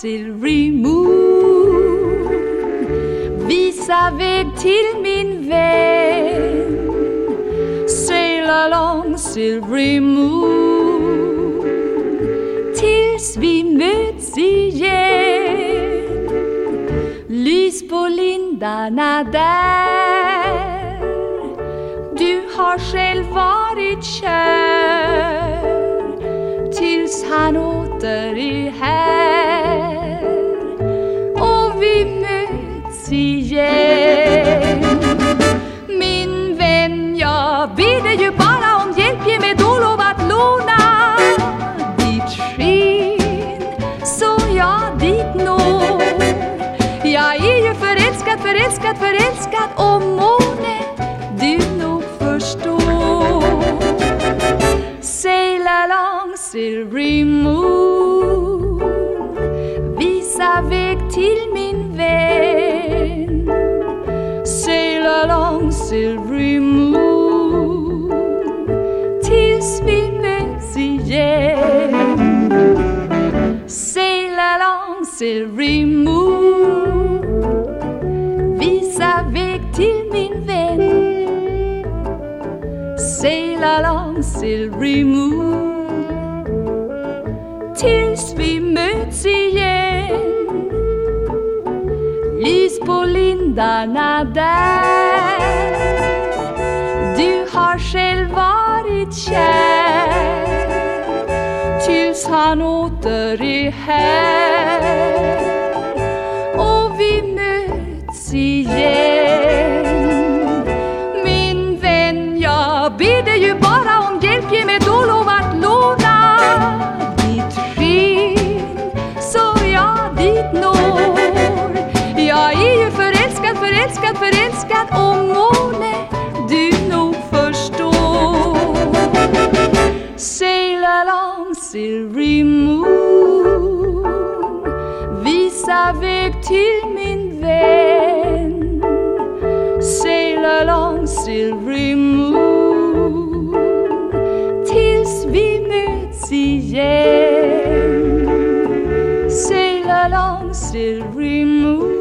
silvery moon Visa väg till min vän. Sail along silvery moon Tills vi möts igen. Lys på lindarna där. Du har själv varit kär. Tills han åter är här. Igen. Min vän, jag ber dig ju bara om hjälp. Ge mig då lov att låna ditt sken Så jag dit når. Jag är ju förälskad, förälskad, förälskad Och måne du nog förstår. Sail along silvery moon Visa väg till silvery moon Tills vi möts igen Sail along silvery moon. Visa väg till min vän. Sail along silvery moon. Tills vi möts igen. Lys på lindarna där. Tills han åter är här. Och vi möts igen. Min vän, jag ber dig ju bara om hjälp. Ge mig då lov att låna ditt sken Så jag dit når. Jag är ju förälskad, förälskad, förälskad Och til in vain. Sail along silvery moon Tills we meet again, Sail along silvery moon